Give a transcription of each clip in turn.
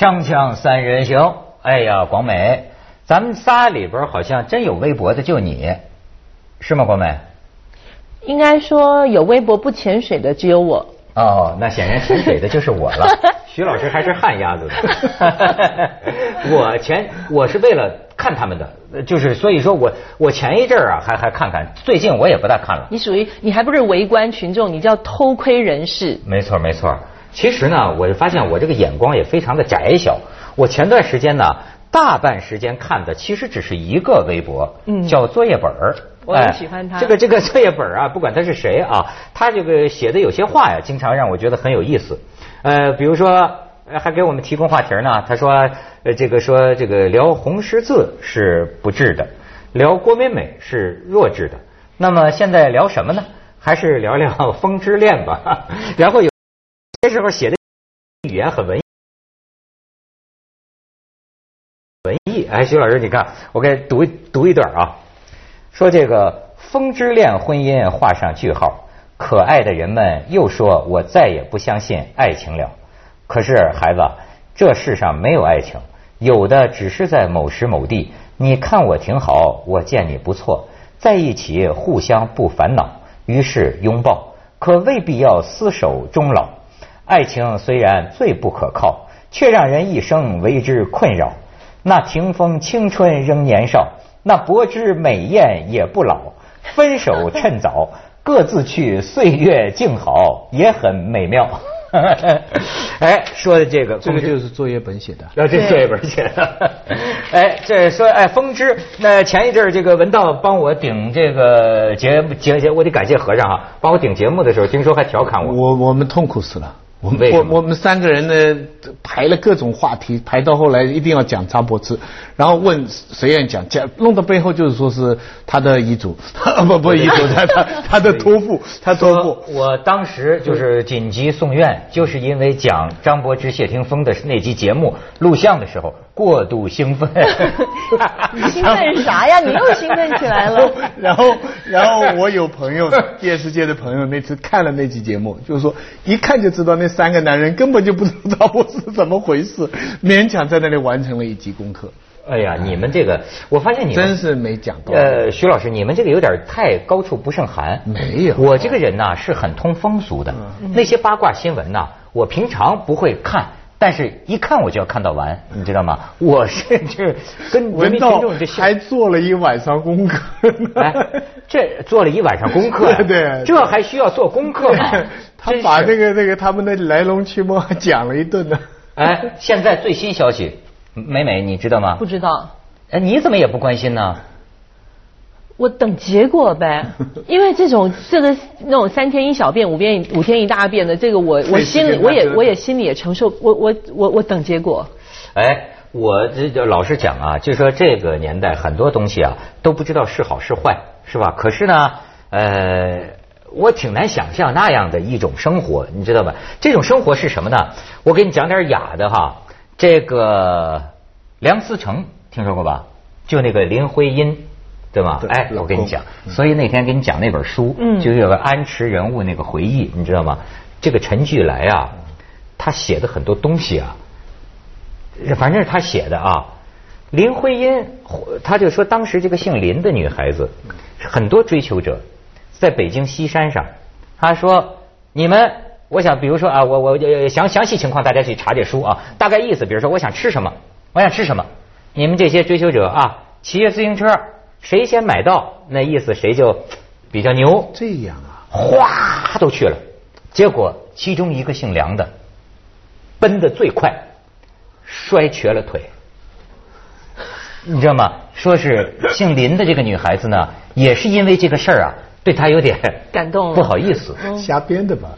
锵锵三人行，哎呀，广美，咱们仨里边好像真有微博的，就你，是吗？广美？应该说有微博不潜水的只有我。哦，那显然潜水的就是我了。徐老师还是旱鸭子的。我前我是为了看他们的，就是所以说我我前一阵儿啊还还看看，最近我也不大看了。你属于你还不是围观群众，你叫偷窥人士。没错没错。其实呢，我就发现我这个眼光也非常的窄小。我前段时间呢，大半时间看的其实只是一个微博，嗯叫作业本儿。我很喜欢他这个这个作业本儿啊，不管他是谁啊，他这个写的有些话呀，经常让我觉得很有意思。呃，比如说，呃还给我们提供话题呢。他说，呃，这个说这个聊红十字是不智的，聊郭美美是弱智的。那么现在聊什么呢？还是聊聊 《风之恋》吧。然后有些时候写的语言很文艺。文艺，哎，徐老师，你看，我给读读一段啊，说这个风之恋婚姻画上句号，可爱的人们又说我再也不相信爱情了。可是孩子，这世上没有爱情，有的只是在某时某地，你看我挺好，我见你不错，在一起互相不烦恼，于是拥抱，可未必要厮守终老。爱情虽然最不可靠，却让人一生为之困扰。那霆锋青春仍年少，那柏芝美艳也不老。分手趁早，各自去，岁月静好，也很美妙。哎，说的这个，这个就是作业本写的。啊，这作业本写的。哎，这说哎，风之那前一阵儿这个文道帮我顶这个节目节节，我得感谢和尚啊，帮我顶节目的时候，听说还调侃我。我我们痛苦死了。我们我我们三个人呢排了各种话题，排到后来一定要讲张柏芝，然后问谁愿讲，讲弄到背后就是说是他的遗嘱，不不遗嘱，他他他的托付，他托付。我当时就是紧急送院，就是因为讲张柏芝、谢霆锋的那期节目录像的时候过度兴奋。你 兴奋啥呀？你又兴奋起来了。然后，然后我有朋友，电视界的朋友，那次看了那期节目，就是说一看就知道那三个男人根本就不知道我是怎么回事，勉强在那里完成了一集功课，哎呀，你们这个，我发现你们真是没讲到。呃，徐老师，你们这个有点太高处不胜寒。没有我这个人呐是很通风俗的，那些八卦新闻呐，我平常不会看。但是，一看我就要看到完，你知道吗？我是就是跟 人民群文道众这还做了一晚上功课呢。哎，这做了一晚上功课，对对这还需要做功课吗？他把那个那个他们的来龙去脉讲了一顿呢。哎，现在最新消息，美美你知道吗不？知道，哎，你怎么也不关心呢？我等结果呗。因为这种这个那种三天一小变，五变五天一大变的，这个我我心里我也我也心里也承受，我我我我等结果。哎，我这就老实讲啊，就说这个年代很多东西啊都不知道是好是坏，是吧？可是呢，呃，我挺难想象那样的一种生活，你知道吧？这种生活是什么呢？我给你讲点雅的哈，这个梁思成听说过吧？就那个林徽因。对吧？对哎，我跟你讲，所以那天给你讲那本书，嗯就有个安池人物那个回忆，你知道吗？这个陈巨来啊，他写的很多东西啊，反正是他写的啊。林徽因，他就说当时这个姓林的女孩子，很多追求者，在北京西山上，他说你们，我想比如说啊，我我呃详详细情况大家去查这书啊，大概意思，比如说我想吃什么，我想吃什么，你们这些追求者啊，骑着自行车，谁先买到，那意思谁就比较牛。这样啊，哗都去了，结果其中一个姓梁的奔得最快，摔瘸了腿。你知道吗？说是姓林的这个女孩子呢，也是因为这个事儿啊，对她有点感动不好意思。瞎编的吧？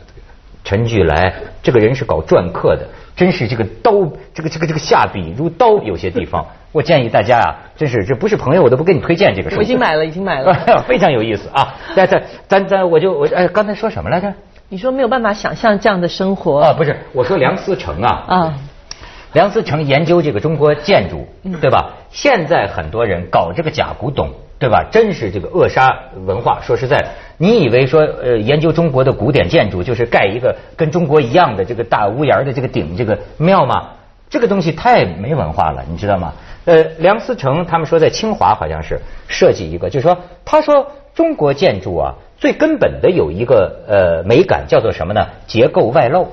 陈巨来这个人是搞篆刻的，真是这个刀，这个这个这个下笔如刀，有些地方，我建议大家啊，真是这不是朋友，我都不给你推荐这个书。我已经买了，已经买了。非常有意思啊！咱咱咱咱，我就我哎，刚才说什么来着？你说没有办法想象这样的生活啊，不是，我说梁思成啊，啊，梁思成研究这个中国建筑，对吧？现在很多人搞这个假古董，对吧？真是这个扼杀文化。说实在的，你以为说呃研究中国的古典建筑就是盖一个跟中国一样的这个大屋檐的这个顶这个庙吗？这个东西太没文化了，你知道吗？呃，梁思成他们说在清华好像是设计一个，就是说他说中国建筑啊最根本的有一个呃美感叫做什么呢？结构外露。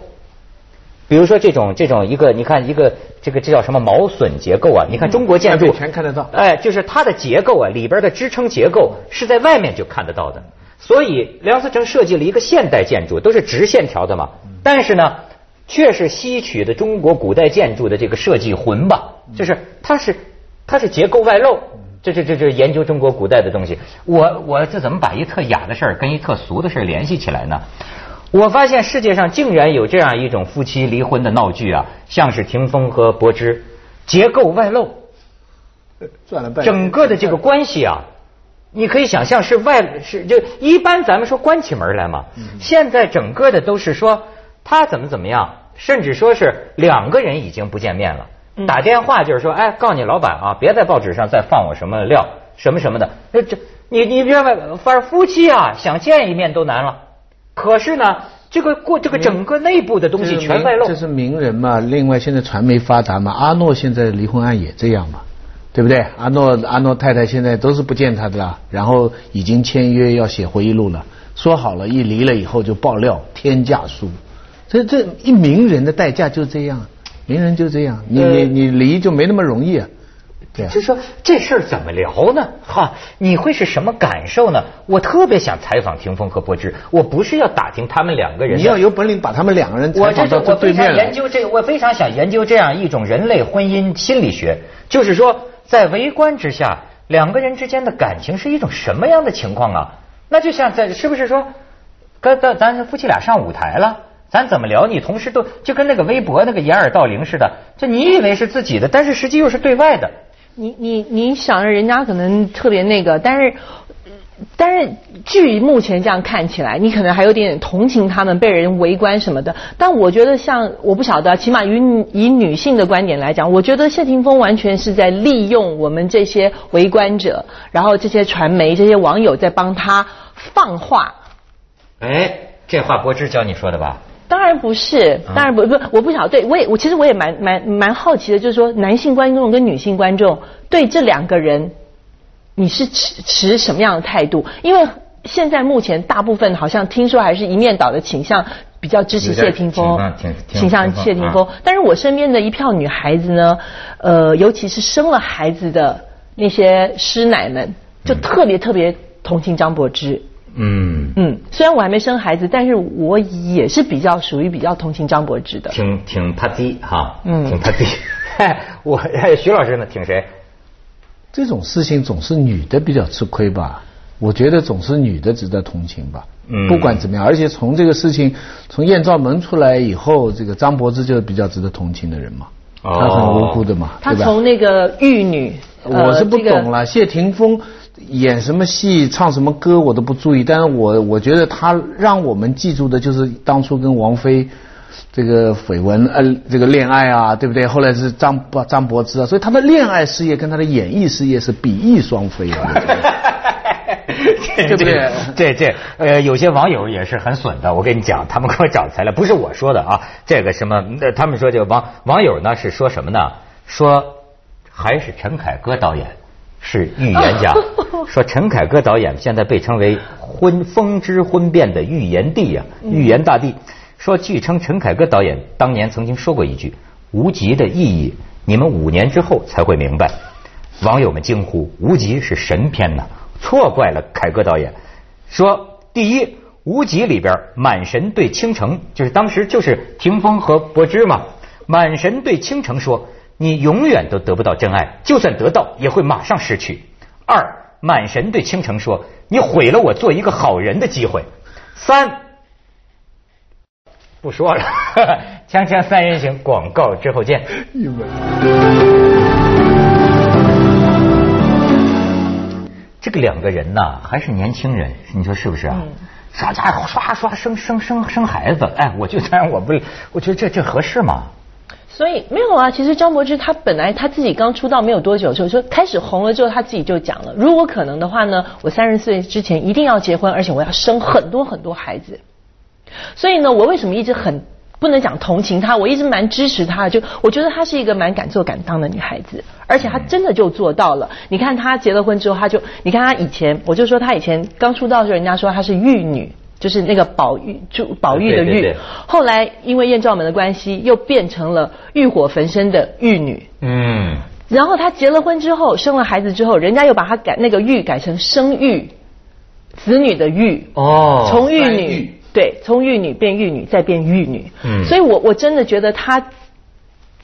比如说这种这种一个，你看一个这个这叫什么毛笋结构啊？你看中国建筑全看得到哎，就是它的结构啊，里边的支撑结构是在外面就看得到的。所以梁思成设计了一个现代建筑，都是直线条的嘛。但是呢，却是吸取的中国古代建筑的这个设计魂吧，就是它是它是结构外露。这这这这研究中国古代的东西，我我这怎么把一特雅的事儿跟一特俗的事儿联系起来呢？我发现世界上竟然有这样一种夫妻离婚的闹剧啊，像是霆锋和柏芝，结构外露，赚了半整个的这个关系啊，你可以想象是外是就一般咱们说关起门来嘛，现在整个的都是说他怎么怎么样，甚至说是两个人已经不见面了，打电话就是说，哎，告诉你老板啊，别在报纸上再放我什么料什么什么的，那这你你别外反正夫妻啊想见一面都难了，可是呢，这个过这个整个内部的东西全外露这，是名人嘛。另外，现在传媒发达嘛，阿诺现在离婚案也这样嘛，对不对？阿诺阿诺太太现在都是不见他的啦，然后已经签约要写回忆录了，说好了，一离了以后就爆料天价书。所以这一名人的代价就这样，名人就这样，你你你离就没那么容易啊。对啊就说这事儿怎么聊呢？哈，你会是什么感受呢？我特别想采访霆锋和柏芝，我不是要打听他们两个人的，你要有本领把他们两个人我这采访到是我非常研。究这个，我非常想研究这样一种人类婚姻心理学，就是说在围观之下，两个人之间的感情是一种什么样的情况啊？那就像在是不是说，跟咱咱夫妻俩上舞台了。咱怎么聊？你同时都就跟那个微博那个掩耳盗铃似的，就你以为是自己的，但是实际又是对外的。你你你想着人家可能特别那个，但是。但是，据目前这样看起来，你可能还有点同情他们被人围观什么的。但我觉得，像我不晓得，起码以以女性的观点来讲，我觉得谢霆锋完全是在利用我们这些围观者，然后这些传媒、这些网友在帮他放话。哎，这话柏芝教你说的吧？当然不是，当然不不，我不晓得。对我也我其实我也蛮蛮蛮好奇的，就是说男性观众跟女性观众对这两个人，你是持持什么样的态度？因为现在目前大部分好像听说还是一面倒的倾向，比较支持谢霆锋倾向谢霆锋。但是我身边的一票女孩子呢，呃，尤其是生了孩子的那些师奶们，就特别特别同情张柏芝。嗯，嗯，虽然我还没生孩子，但是我也是比较属于比较同情张柏芝的。挺挺怕低哈，嗯挺怕低。我哎徐老师呢？挺谁？这种事情总是女的比较吃亏吧？我觉得总是女的值得同情吧。嗯不管怎么样，而且从这个事情从艳照门出来以后，这个张柏芝就是比较值得同情的人嘛。哦她很无辜的嘛，她对吧？从那个玉女，呃我是不这个懂了，谢霆锋演什么戏、唱什么歌我都不注意，但是我我觉得他让我们记住的就是当初跟王菲这个绯闻呃这个恋爱啊，对不对？后来是张张柏芝啊，所以他的恋爱事业跟他的演艺事业是比翼双飞啊。对不对这这呃，有些网友也是很损的。我跟你讲，他们给我找材料，不是我说的啊。这个什么，呃他们说这个网网友呢是说什么呢？说还是陈凯歌导演是预言家，说陈凯歌导演现在被称为婚风之婚变的预言帝呀、预言大帝。说据称陈凯歌导演当年曾经说过一句：“无极的意义，你们五年之后才会明白。”网友们惊呼：“无极是神片呐！”错怪了凯歌导演。说第一，《无极》里边满神对倾城，就是当时就是霆锋和柏芝嘛。满神对倾城说：“你永远都得不到真爱，就算得到，也会马上失去。”二，满神对倾城说：“你毁了我做一个好人的机会。”三，不说了，锵锵三人行，广告之后见。这个两个人呢，还是年轻人，你说是不是啊？啥家伙刷刷生生生生孩子，哎，我就当然我不，我觉得这这合适吗？所以没有啊，其实张柏芝她本来她自己刚出道没有多久的时候，说开始红了之后，她自己就讲了，如果可能的话呢，我三十岁之前一定要结婚，而且我要生很多很多孩子。所以呢，我为什么一直很不能讲同情她，我一直蛮支持她的。就我觉得她是一个蛮敢做敢当的女孩子，而且她真的就做到了。你看她结了婚之后，她就你看她以前，我就说她以前刚出道的时候，人家说她是玉女，就是那个宝玉就宝玉的玉对对对。后来因为艳照门的关系，又变成了欲火焚身的玉女。嗯，然后她结了婚之后，生了孩子之后，人家又把她改那个玉改成生育，子女的育。哦，从玉女对，从玉女变玉女，再变玉女。嗯所以我我真的觉得她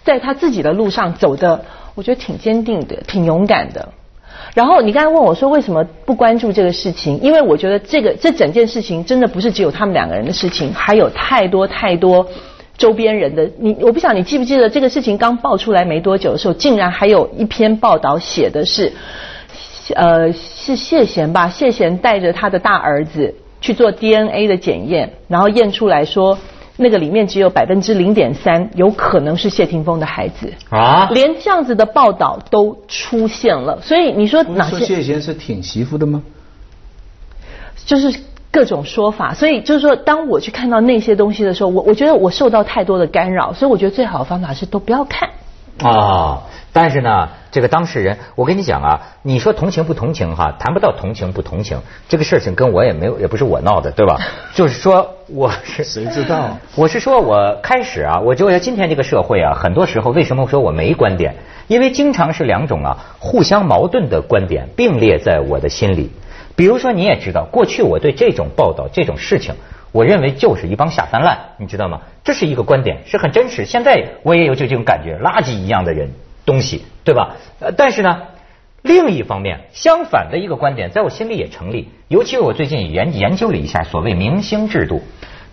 在她自己的路上走的，我觉得挺坚定的，挺勇敢的。然后你刚才问我说为什么不关注这个事情？因为我觉得这个这整件事情真的不是只有他们两个人的事情，还有太多太多周边人的。你我不晓得你记不记得这个事情刚爆出来没多久的时候，竟然还有一篇报道写的是，呃，是谢贤吧？谢贤带着他的大儿子去做 DNA 的检验，然后验出来说那个里面只有百分之零点三有可能是谢霆锋的孩子。啊，连这样子的报道都出现了，所以你说哪些谢贤是挺媳妇的吗？就是各种说法，所以就是说，当我去看到那些东西的时候，我我觉得我受到太多的干扰，所以我觉得最好的方法是都不要看。啊，但是呢，这个当事人，我跟你讲啊，你说同情不同情哈，谈不到同情不同情，这个事情跟我也没有，也不是我闹的，对吧？就是说我是谁知道？我是说，我开始啊，我觉得今天这个社会啊，很多时候为什么说我没观点？因为经常是两种啊互相矛盾的观点并列在我的心里。比如说，你也知道，过去我对这种报道、这种事情，我认为就是一帮下三滥，你知道吗？这是一个观点，是很真实。现在我也有这种感觉，垃圾一样的人东西，对吧？呃，但是呢，另一方面，相反的一个观点，在我心里也成立。尤其是我最近研研究了一下所谓明星制度，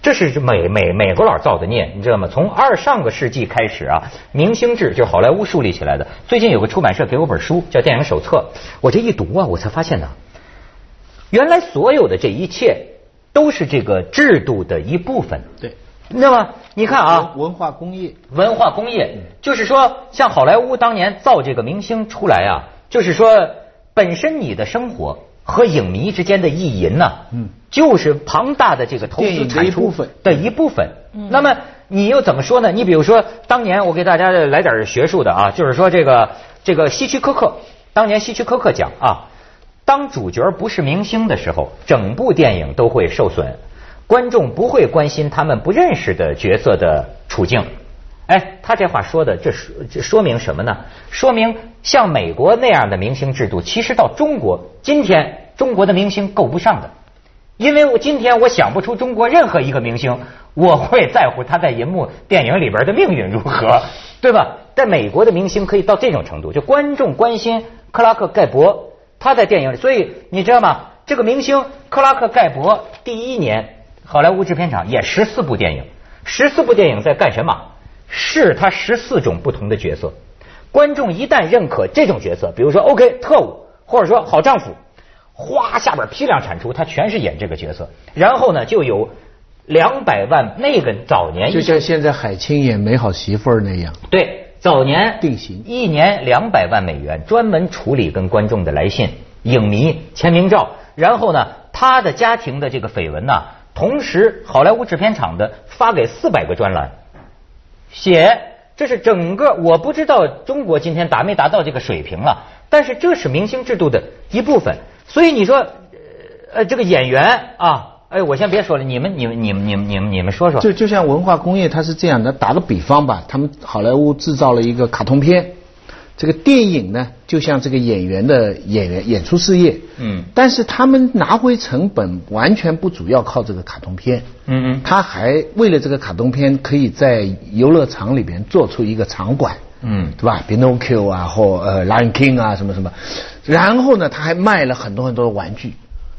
这是美美美国佬造的孽，你知道吗？从二上个世纪开始啊，明星制就是好莱坞树立起来的。最近有个出版社给我本书叫《电影手册》，我这一读啊，我才发现呢，原来所有的这一切都是这个制度的一部分。对，那么你看啊，文化工业，文化工业，就是说，像好莱坞当年造这个明星出来啊，就是说，本身你的生活和影迷之间的意淫呐、嗯就是庞大的这个投资产出一部分的一部分。那么你又怎么说呢？你比如说，当年我给大家来点学术的啊，就是说这个这个希区柯克，当年希区柯克讲啊，当主角不是明星的时候，整部电影都会受损，观众不会关心他们不认识的角色的处境。哎，他这话说的，这说这说明什么呢？说明像美国那样的明星制度，其实到中国今天，中国的明星够不上的。因为我今天我想不出中国任何一个明星，我会在乎他在银幕电影里边的命运如何，对吧？在美国的明星可以到这种程度，就观众关心克拉克盖博他在电影里，所以你知道吗？这个明星克拉克盖博第一年好莱坞制片厂演十四部电影，十四部电影在干什么？是他十四种不同的角色。观众一旦认可这种角色，比如说 OK 特务，或者说好丈夫，哗下边批量产出，他全是演这个角色。然后呢，就有两百万，那个早年就像现在海清演《美好媳妇儿》那样。对早年定型一年两百万美元，专门处理跟观众的来信、影迷签名照。然后呢，他的家庭的这个绯闻呐，同时好莱坞制片厂的发给四百个专栏，写这是整个我不知道中国今天达没达到这个水平了，但是这是明星制度的一部分。所以你说，呃呃，这个演员啊，哎，我先别说了，你们、你们、你们、你们、你们、你们说说。就就像文化工业，它是这样的。打个比方吧，他们好莱坞制造了一个卡通片，这个电影呢，就像这个演员的演员演出事业。嗯但是他们拿回成本完全不主要靠这个卡通片。嗯嗯他还为了这个卡通片，可以在游乐场里边做出一个场馆。嗯对吧？Pinocchio 啊，或呃 Lion King 啊，什么什么。然后呢，他还卖了很多很多的玩具，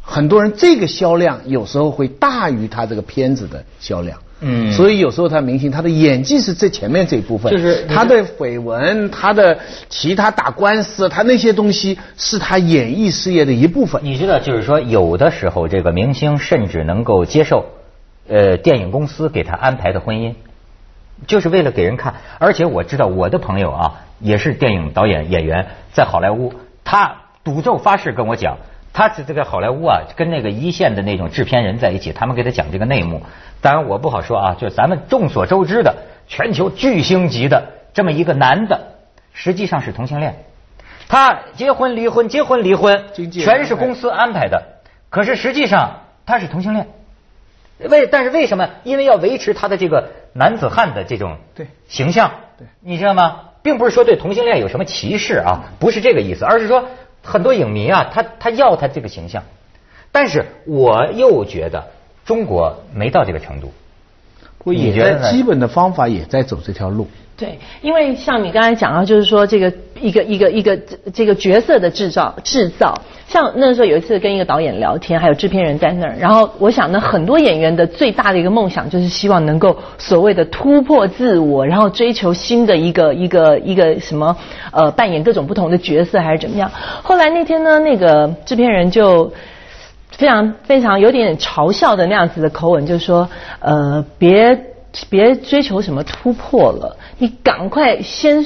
很多人这个销量有时候会大于他这个片子的销量。嗯所以有时候他明星他的演技是最前面这一部分，就是他的绯闻、他的其他打官司，他那些东西是他演艺事业的一部分。你知道，就是说，有的时候这个明星甚至能够接受，呃，电影公司给他安排的婚姻，就是为了给人看。而且我知道我的朋友啊，也是电影导演演员，在好莱坞，他赌咒发誓跟我讲，他是这个好莱坞啊，跟那个一线的那种制片人在一起，他们给他讲这个内幕。当然我不好说啊，就是咱们众所周知的全球巨星级的这么一个男的，实际上是同性恋。他结婚离婚，结婚离婚，全是公司安排的。可是实际上他是同性恋。为但是为什么？因为要维持他的这个男子汉的这种对形象，对，你知道吗？并不是说对同性恋有什么歧视啊，不是这个意思，而是说很多影迷啊，他他要他这个形象，但是我又觉得中国没到这个程度。我也在基本的方法也在走这条路。对，因为像你刚才讲到，就是说这个一个一个一个这个角色的制造制造，像那时候有一次跟一个导演聊天，还有制片人在那儿，然后我想呢，很多演员的最大的一个梦想就是希望能够所谓的突破自我，然后追求新的一个一个一个什么呃扮演各种不同的角色还是怎么样。后来那天呢，那个制片人就非常非常有点嘲笑的那样子的口吻，就说呃别。别追求什么突破了，你赶快先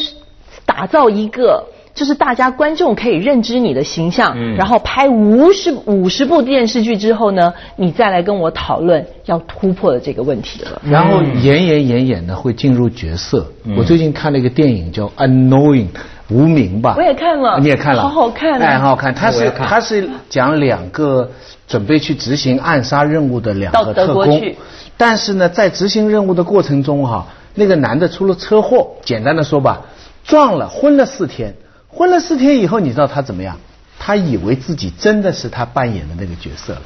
打造一个，就是大家观众可以认知你的形象，然后拍五十五十部电视剧之后呢，你再来跟我讨论要突破的这个问题了。然后演演演演呢，会进入角色。我最近看了一个电影叫《Unknowing》，无名吧？我也看了，你也看了，好好看，哎，很好看。他是他是讲两个准备去执行暗杀任务的两个特工。但是呢，在执行任务的过程中，哈，那个男的出了车祸，简单的说吧，撞了，昏了四天，昏了四天以后，你知道他怎么样？他以为自己真的是他扮演的那个角色了。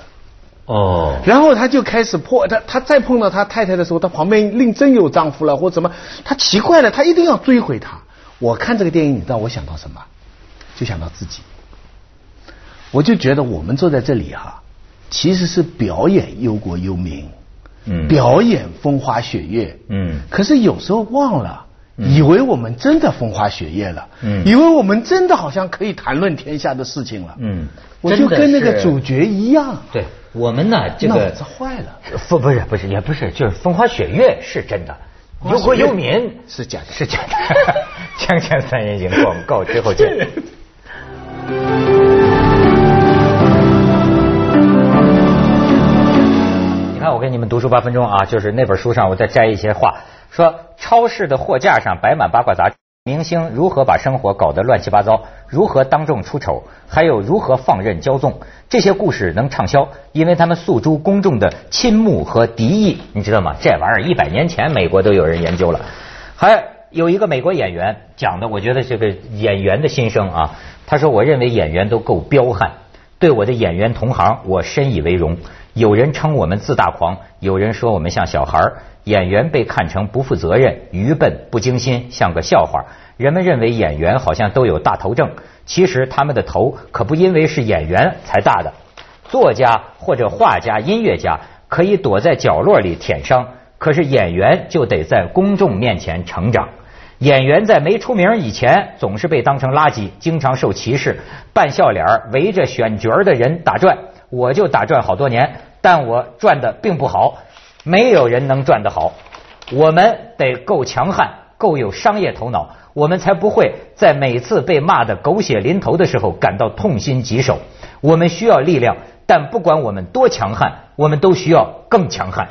哦。然后他就开始破他，他再碰到他太太的时候，他旁边另真有丈夫了，或怎么？他奇怪了，他一定要追回他。我看这个电影，你知道我想到什么？就想到自己。我就觉得我们坐在这里哈，其实是表演忧国忧民。嗯，表演风花雪月，嗯，可是有时候忘了，以为我们真的风花雪月了，嗯，以为我们真的好像可以谈论天下的事情了，嗯，我就跟那个主角一样，对，我们呢这个脑子坏了，不不是不是也不是，就是风花雪月是真的，忧国忧民。是假的，是假的，锵锵三人行广告之后见。读书八分钟啊，就是那本书上，我再摘一些话，说超市的货架上摆满八卦杂志，明星如何把生活搞得乱七八糟，如何当众出丑，还有如何放任骄纵，这些故事能畅销，因为他们诉诸公众的倾慕和敌意，你知道吗？这玩意儿一百年前美国都有人研究了，还有一个美国演员讲的，我觉得这个演员的心声啊，他说，我认为演员都够彪悍，对我的演员同行，我深以为荣。有人称我们自大狂，有人说我们像小孩演员被看成不负责任、愚笨、不精心，像个笑话。人们认为演员好像都有大头症，其实他们的头可不因为是演员才大的。作家或者画家、音乐家可以躲在角落里舔伤，可是演员就得在公众面前成长。演员在没出名以前，总是被当成垃圾，经常受歧视，扮笑脸围着选角的人打转。我就打转好多年，但我转的并不好，没有人能转得好。我们得够强悍，够有商业头脑，我们才不会在每次被骂的狗血淋头的时候感到痛心疾首。我们需要力量，但不管我们多强悍，我们都需要更强悍。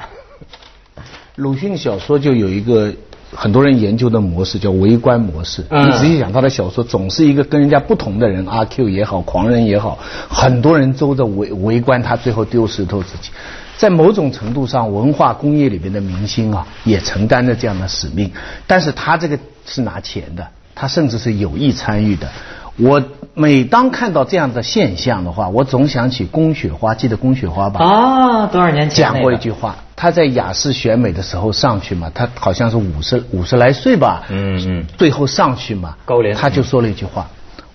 鲁迅小说就有一个。很多人研究的模式叫围观模式。你仔细想，他的小说总是一个跟人家不同的人，阿 Q 也好，狂人也好，很多人都在围围观他，最后丢石头自己。在某种程度上，文化工业里面的明星啊，也承担着这样的使命。但是他这个是拿钱的，他甚至是有意参与的。我每当看到这样的现象的话，我总想起龚雪花，记得龚雪花吧？啊，多少年前讲过一句话，她在雅士选美的时候上去嘛，她好像是五十五十来岁吧，嗯嗯，最后上去嘛，高龄，她就说了一句话：“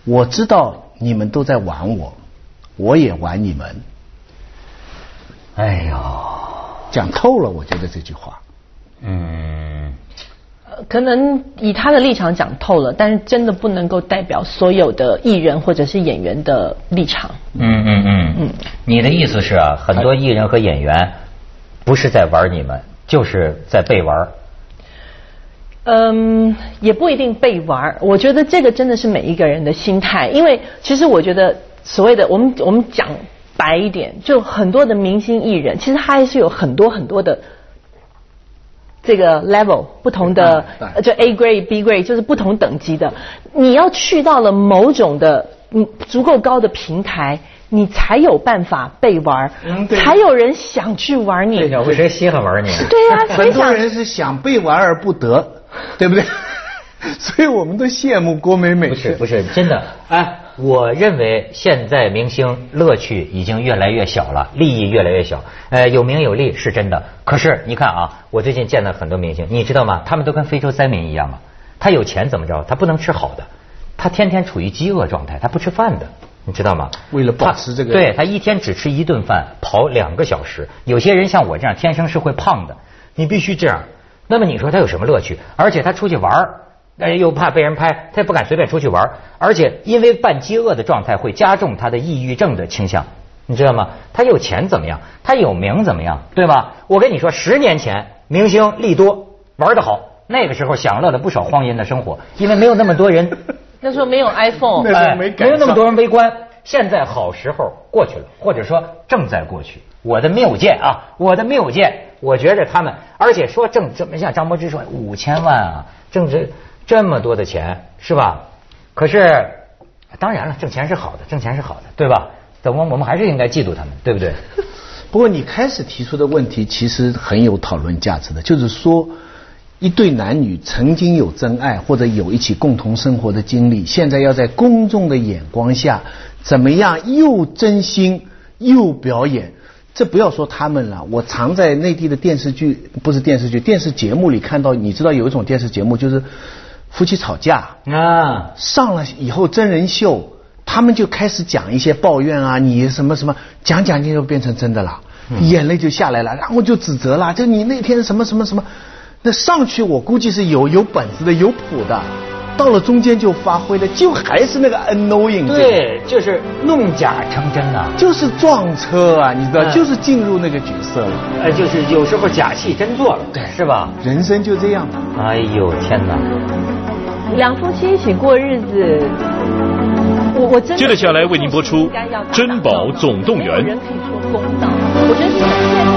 我知道你们都在玩我，我也玩你们。”哎呦，讲透了，我觉得这句话，嗯。可能以他的立场讲透了，但是真的不能够代表所有的艺人或者是演员的立场。嗯嗯嗯嗯，你的意思是啊，很多艺人和演员不是在玩你们，就是在被玩。嗯，也不一定被玩。我觉得这个真的是每一个人的心态，因为其实我觉得所谓的我们我们讲白一点，就很多的明星艺人，其实他还是有很多很多的。这个 level 不同的，就 A grade、B grade 就是不同等级的。你要去到了某种的嗯足够高的平台，你才有办法被玩，才有人想去玩你。对呀，谁稀罕玩你？对呀，很多人是想被玩而不得，对不对？所以我们都羡慕郭美美。不是不是真的，哎。我认为现在明星乐趣已经越来越小了，利益越来越小。呃，有名有利是真的，可是你看啊，我最近见到很多明星，你知道吗？他们都跟非洲灾民一样嘛。他有钱怎么着？他不能吃好的，他天天处于饥饿状态，他不吃饭的，你知道吗？为了保持这个，对他一天只吃一顿饭，跑两个小时。有些人像我这样，天生是会胖的，你必须这样。那么你说他有什么乐趣？而且他出去玩儿。但是又怕被人拍，他也不敢随便出去玩，而且因为半饥饿的状态会加重他的抑郁症的倾向，你知道吗？他有钱怎么样？他有名怎么样？对吧？我跟你说，十年前明星利多玩得好，那个时候享乐了不少荒淫的生活，因为没有那么多人。那时候没有 iPhone，哎，没有那么多人围观。现在好时候过去了，或者说正在过去。我的谬见啊，我的谬见，我觉着他们，而且说正怎么像张柏芝说五千万啊，挣这。这么多的钱是吧？可是，当然了，挣钱是好的，挣钱是好的，对吧？怎么我们还是应该嫉妒他们，对不对？不过你开始提出的问题其实很有讨论价值的，就是说，一对男女曾经有真爱或者有一起共同生活的经历，现在要在公众的眼光下，怎么样又真心又表演？这不要说他们了，我常在内地的电视剧，不是电视剧，电视节目里看到，你知道有一种电视节目就是。夫妻吵架啊，上了以后真人秀，他们就开始讲一些抱怨啊，你什么什么，讲讲就变成真的了，眼泪就下来了，然后就指责了，就你那天什么什么什么，那上去我估计是有有本子的，有谱的，到了中间就发挥了，就还是那个 unknowing，对，就是弄假成真呐，就是撞车啊，你知道，就是进入那个角色了，呃，就是有时候假戏真做了，对，是吧？人生就这样，哎呦天哪！两夫妻一起过日子，我我真接着下来为您播出《珍宝总动员》。人可以说公道，我觉得现在。